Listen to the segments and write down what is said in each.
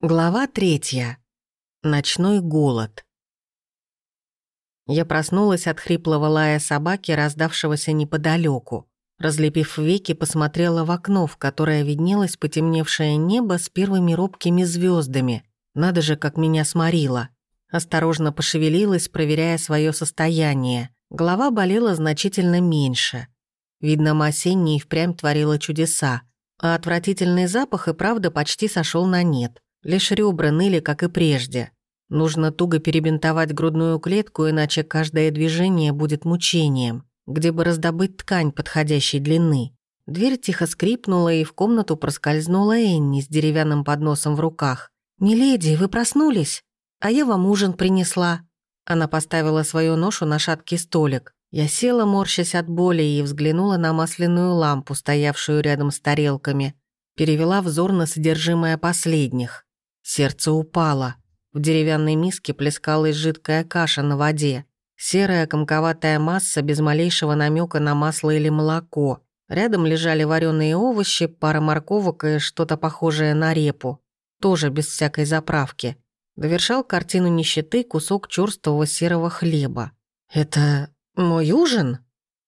Глава третья. Ночной голод. Я проснулась от хриплого лая собаки, раздавшегося неподалеку. Разлепив веки, посмотрела в окно, в которое виднелось потемневшее небо с первыми робкими звездами. Надо же, как меня сморило. Осторожно пошевелилась, проверяя свое состояние. Голова болела значительно меньше. Видно, осенний впрямь творила чудеса. А отвратительный запах и правда почти сошел на нет. Лишь ребра ныли, как и прежде. Нужно туго перебинтовать грудную клетку, иначе каждое движение будет мучением. Где бы раздобыть ткань подходящей длины? Дверь тихо скрипнула, и в комнату проскользнула Энни с деревянным подносом в руках. «Миледи, вы проснулись? А я вам ужин принесла». Она поставила свою ношу на шаткий столик. Я села, морщась от боли, и взглянула на масляную лампу, стоявшую рядом с тарелками. Перевела взор на содержимое последних. Сердце упало. В деревянной миске плескалась жидкая каша на воде. Серая комковатая масса без малейшего намека на масло или молоко. Рядом лежали вареные овощи, пара морковок и что-то похожее на репу. Тоже без всякой заправки. Довершал картину нищеты кусок черствого серого хлеба. «Это мой ужин?»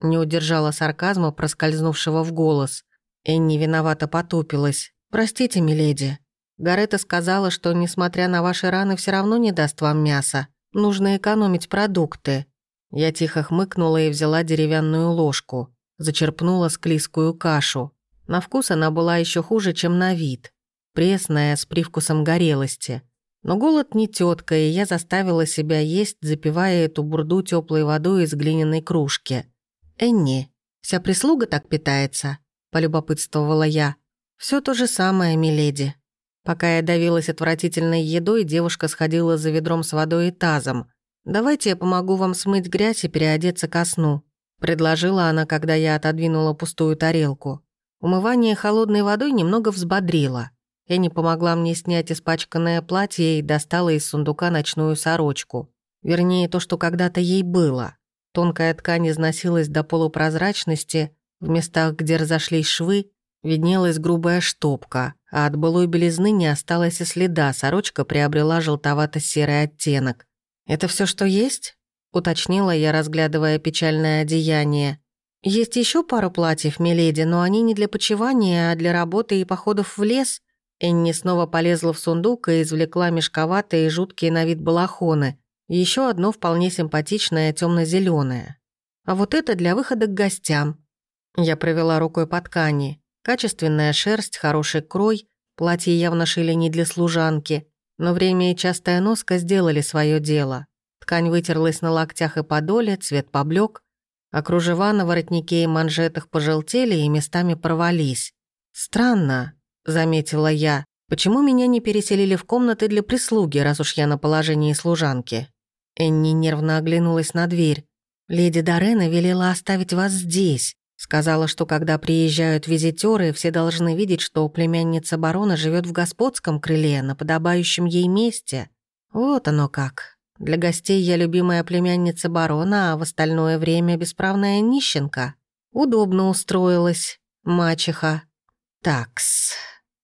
Не удержала сарказма, проскользнувшего в голос. Энни виновато потупилась. «Простите, миледи, Гарета сказала, что, несмотря на ваши раны, все равно не даст вам мяса. Нужно экономить продукты». Я тихо хмыкнула и взяла деревянную ложку. Зачерпнула склизкую кашу. На вкус она была еще хуже, чем на вид. Пресная, с привкусом горелости. Но голод не тетка, и я заставила себя есть, запивая эту бурду теплой водой из глиняной кружки. «Энни, вся прислуга так питается?» – полюбопытствовала я. Все то же самое, миледи», Пока я давилась отвратительной едой, девушка сходила за ведром с водой и тазом. «Давайте я помогу вам смыть грязь и переодеться ко сну», предложила она, когда я отодвинула пустую тарелку. Умывание холодной водой немного взбодрило. Энни помогла мне снять испачканное платье и достала из сундука ночную сорочку. Вернее, то, что когда-то ей было. Тонкая ткань износилась до полупрозрачности, в местах, где разошлись швы, виднелась грубая штопка, а от былой белизны не осталось и следа, сорочка приобрела желтовато-серый оттенок. «Это все, что есть?» — уточнила я, разглядывая печальное одеяние. «Есть еще пару платьев, миледи, но они не для почивания, а для работы и походов в лес». Энни снова полезла в сундук и извлекла мешковатые и жуткие на вид балахоны. Еще одно вполне симпатичное темно зеленое А вот это для выхода к гостям. Я провела рукой по ткани. Качественная шерсть, хороший крой, платье явно шили не для служанки, но время и частая носка сделали свое дело. Ткань вытерлась на локтях и подоле, цвет поблек, а кружева на воротнике и манжетах пожелтели и местами порвались. «Странно», — заметила я, — «почему меня не переселили в комнаты для прислуги, раз уж я на положении служанки?» Энни нервно оглянулась на дверь. «Леди Дорена велела оставить вас здесь. Сказала, что когда приезжают визитеры, все должны видеть, что племянница барона живет в господском крыле, на подобающем ей месте. Вот оно как. Для гостей я любимая племянница барона, а в остальное время бесправная нищенка. Удобно устроилась, мачеха. Такс.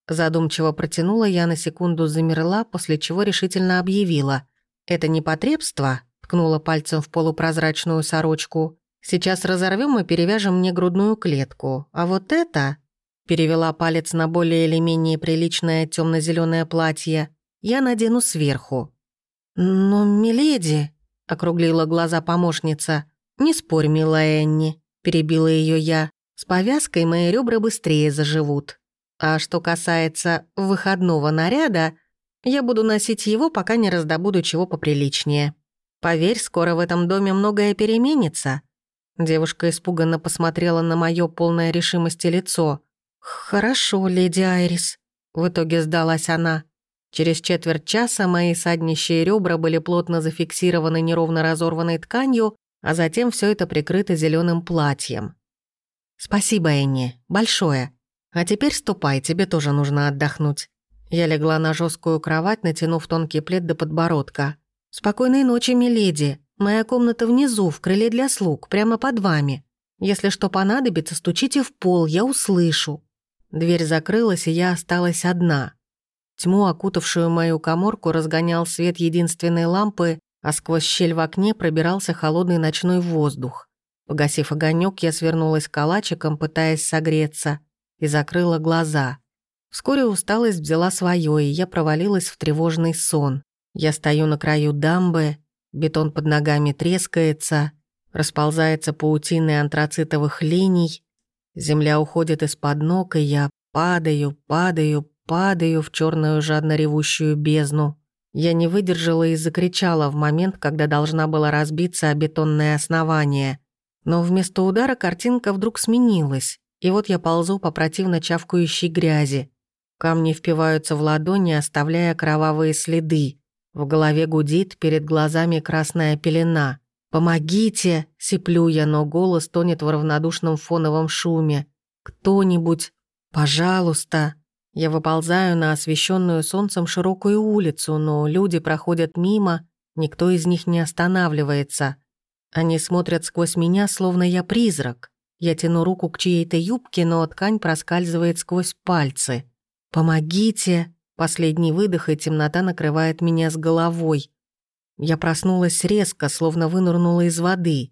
Задумчиво протянула я на секунду замерла, после чего решительно объявила. «Это не потребство?» ткнула пальцем в полупрозрачную сорочку. Сейчас разорвем и перевяжем мне грудную клетку. А вот это...» Перевела палец на более или менее приличное темно зеленое платье. «Я надену сверху». «Но, миледи...» — округлила глаза помощница. «Не спорь, милая Энни», — перебила ее я. «С повязкой мои ребра быстрее заживут. А что касается выходного наряда, я буду носить его, пока не раздобуду чего поприличнее. Поверь, скоро в этом доме многое переменится. Девушка испуганно посмотрела на мое полное решимости лицо. «Хорошо, леди Айрис», — в итоге сдалась она. Через четверть часа мои саднищие ребра были плотно зафиксированы неровно разорванной тканью, а затем все это прикрыто зеленым платьем. «Спасибо, Энни, большое. А теперь ступай, тебе тоже нужно отдохнуть». Я легла на жесткую кровать, натянув тонкий плед до подбородка. «Спокойной ночи, миледи», Моя комната внизу, в крыле для слуг, прямо под вами. Если что понадобится, стучите в пол, я услышу». Дверь закрылась, и я осталась одна. Тьму, окутавшую мою коморку, разгонял свет единственной лампы, а сквозь щель в окне пробирался холодный ночной воздух. Погасив огонек, я свернулась калачиком, пытаясь согреться, и закрыла глаза. Вскоре усталость взяла свое, и я провалилась в тревожный сон. Я стою на краю дамбы, бетон под ногами трескается, расползается паутиной антрацитовых линий, земля уходит из-под ног, и я падаю, падаю, падаю в черную жадно ревущую бездну. Я не выдержала и закричала в момент, когда должна была разбиться о бетонное основание. Но вместо удара картинка вдруг сменилась, и вот я ползу по противно чавкающей грязи. Камни впиваются в ладони, оставляя кровавые следы. В голове гудит, перед глазами красная пелена. «Помогите!» — сиплю я, но голос тонет в равнодушном фоновом шуме. «Кто-нибудь! Пожалуйста!» Я выползаю на освещенную солнцем широкую улицу, но люди проходят мимо, никто из них не останавливается. Они смотрят сквозь меня, словно я призрак. Я тяну руку к чьей-то юбке, но ткань проскальзывает сквозь пальцы. «Помогите!» Последний выдох, и темнота накрывает меня с головой. Я проснулась резко, словно вынырнула из воды.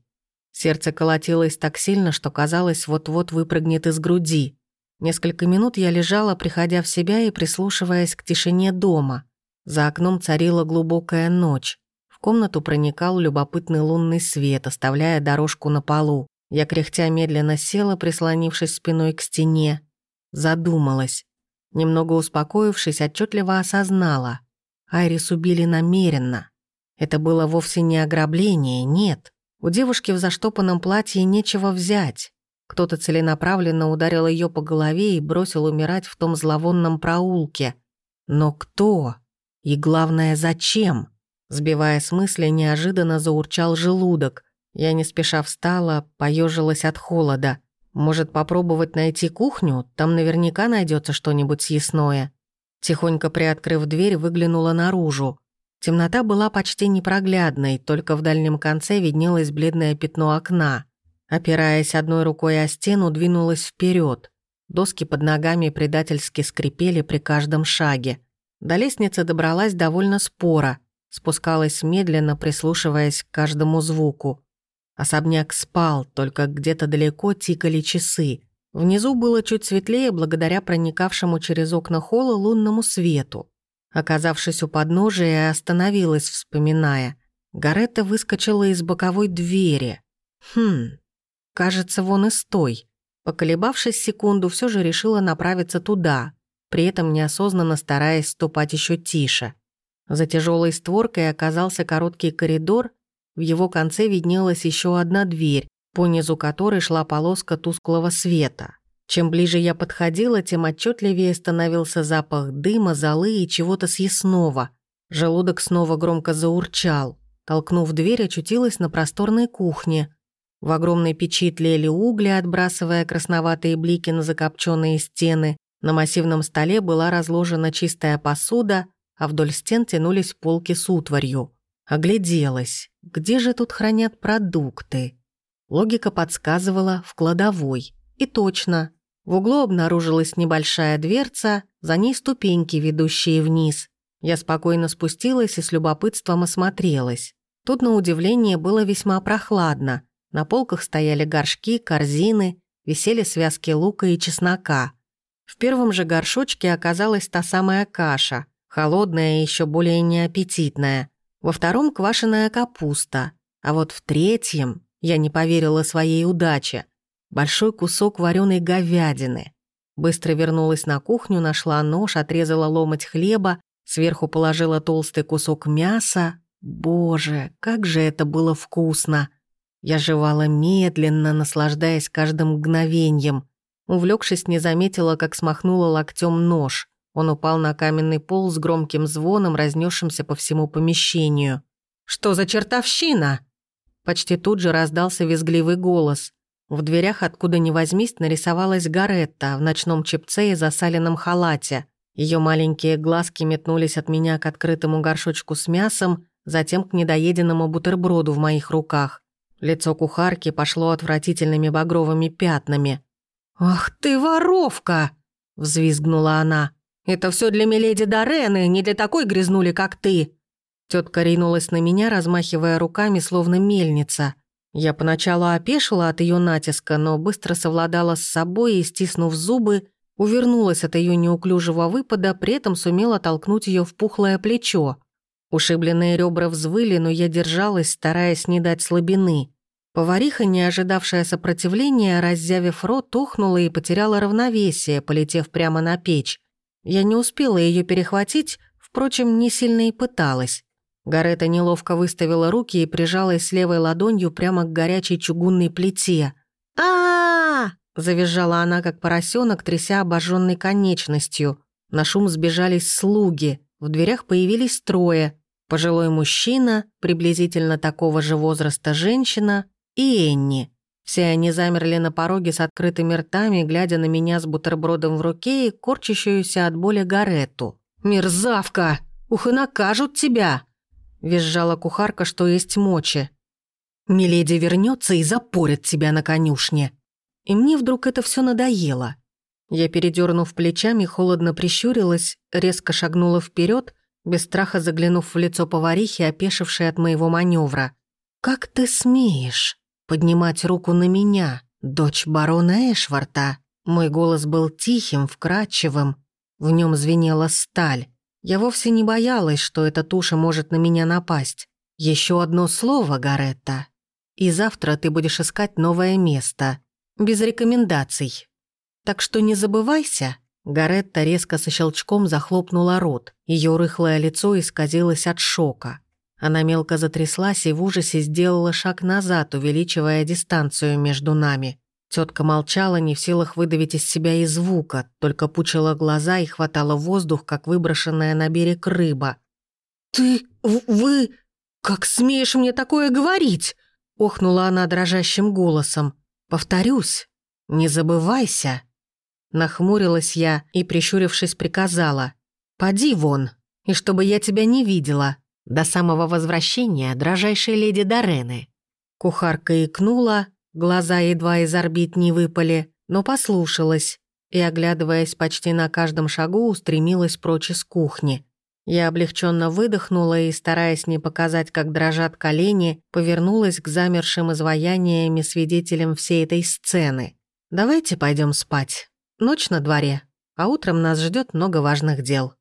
Сердце колотилось так сильно, что казалось, вот-вот выпрыгнет из груди. Несколько минут я лежала, приходя в себя и прислушиваясь к тишине дома. За окном царила глубокая ночь. В комнату проникал любопытный лунный свет, оставляя дорожку на полу. Я кряхтя медленно села, прислонившись спиной к стене. Задумалась. Немного успокоившись, отчетливо осознала. Айрис убили намеренно. Это было вовсе не ограбление, нет. У девушки в заштопанном платье нечего взять. Кто-то целенаправленно ударил ее по голове и бросил умирать в том зловонном проулке. Но кто? И главное, зачем? Сбивая с мысли, неожиданно заурчал желудок. Я не спеша встала, поежилась от холода. Может, попробовать найти кухню? Там наверняка найдется что-нибудь съестное. Тихонько приоткрыв дверь, выглянула наружу. Темнота была почти непроглядной, только в дальнем конце виднелось бледное пятно окна. Опираясь одной рукой о стену, двинулась вперед. Доски под ногами предательски скрипели при каждом шаге. До лестницы добралась довольно спора, спускалась медленно, прислушиваясь к каждому звуку. Особняк спал, только где-то далеко тикали часы. Внизу было чуть светлее благодаря проникавшему через окна холла лунному свету. Оказавшись у подножия, остановилась, вспоминая. Гаретта выскочила из боковой двери. Хм, Кажется, вон и стой. Поколебавшись секунду, все же решила направиться туда, при этом неосознанно стараясь ступать еще тише. За тяжелой створкой оказался короткий коридор, в его конце виднелась еще одна дверь, по низу которой шла полоска тусклого света. Чем ближе я подходила, тем отчетливее становился запах дыма, золы и чего-то съестного. Желудок снова громко заурчал. Толкнув дверь, очутилась на просторной кухне, в огромной печи тлели угли, отбрасывая красноватые блики на закопченные стены. На массивном столе была разложена чистая посуда, а вдоль стен тянулись полки с утварью. Огляделась. Где же тут хранят продукты? Логика подсказывала в кладовой. И точно. В углу обнаружилась небольшая дверца, за ней ступеньки, ведущие вниз. Я спокойно спустилась и с любопытством осмотрелась. Тут, на удивление, было весьма прохладно. На полках стояли горшки, корзины, висели связки лука и чеснока. В первом же горшочке оказалась та самая каша, холодная и еще более неаппетитная. Во втором — квашеная капуста. А вот в третьем я не поверила своей удаче. Большой кусок вареной говядины. Быстро вернулась на кухню, нашла нож, отрезала ломоть хлеба, сверху положила толстый кусок мяса. Боже, как же это было вкусно! Я жевала медленно, наслаждаясь каждым мгновением. Увлекшись, не заметила, как смахнула локтем нож. Он упал на каменный пол с громким звоном, разнесшимся по всему помещению. «Что за чертовщина?» Почти тут же раздался визгливый голос. В дверях, откуда ни возьмись, нарисовалась Гаретта в ночном чепце и засаленном халате. Ее маленькие глазки метнулись от меня к открытому горшочку с мясом, затем к недоеденному бутерброду в моих руках. Лицо кухарки пошло отвратительными багровыми пятнами. «Ах ты воровка!» — взвизгнула она. Это все для миледи Дорены, не для такой грязнули, как ты!» Тетка ринулась на меня, размахивая руками, словно мельница. Я поначалу опешила от ее натиска, но быстро совладала с собой и, стиснув зубы, увернулась от ее неуклюжего выпада, при этом сумела толкнуть ее в пухлое плечо. Ушибленные ребра взвыли, но я держалась, стараясь не дать слабины. Повариха, не ожидавшая сопротивления, раззявив рот, ухнула и потеряла равновесие, полетев прямо на печь. Я не успела ее перехватить, впрочем, не сильно и пыталась. Гарета неловко выставила руки и прижалась левой ладонью прямо к горячей чугунной плите. а, завизжала она, как поросенок, тряся обожженной конечностью. На шум сбежались слуги. В дверях появились трое. Пожилой мужчина, приблизительно такого же возраста женщина и Энни. Все они замерли на пороге с открытыми ртами, глядя на меня с бутербродом в руке и корчащуюся от боли Гаретту. «Мерзавка! Ух, и накажут тебя!» Визжала кухарка, что есть мочи. «Миледи вернется и запорит тебя на конюшне». И мне вдруг это все надоело. Я, передернув плечами, холодно прищурилась, резко шагнула вперед, без страха заглянув в лицо поварихи, опешившей от моего маневра. «Как ты смеешь поднимать руку на меня, дочь барона Эшварта?» Мой голос был тихим, вкрадчивым, в нем звенела сталь. Я вовсе не боялась, что эта туша может на меня напасть. Еще одно слово, Гаретта, и завтра ты будешь искать новое место, без рекомендаций. Так что не забывайся». Гаретта резко со щелчком захлопнула рот. Ее рыхлое лицо исказилось от шока. Она мелко затряслась и в ужасе сделала шаг назад, увеличивая дистанцию между нами. Тетка молчала, не в силах выдавить из себя и звука, только пучила глаза и хватала воздух, как выброшенная на берег рыба. «Ты... вы... как смеешь мне такое говорить?» охнула она дрожащим голосом. «Повторюсь, не забывайся». Нахмурилась я и, прищурившись, приказала. «Поди вон, и чтобы я тебя не видела, до самого возвращения дрожайшей леди Дорены». Кухарка икнула, глаза едва из орбит не выпали, но послушалась и, оглядываясь почти на каждом шагу, устремилась прочь из кухни. Я облегченно выдохнула и, стараясь не показать, как дрожат колени, повернулась к замершим изваяниями свидетелям всей этой сцены. «Давайте пойдем спать». Ночь на дворе, а утром нас ждет много важных дел.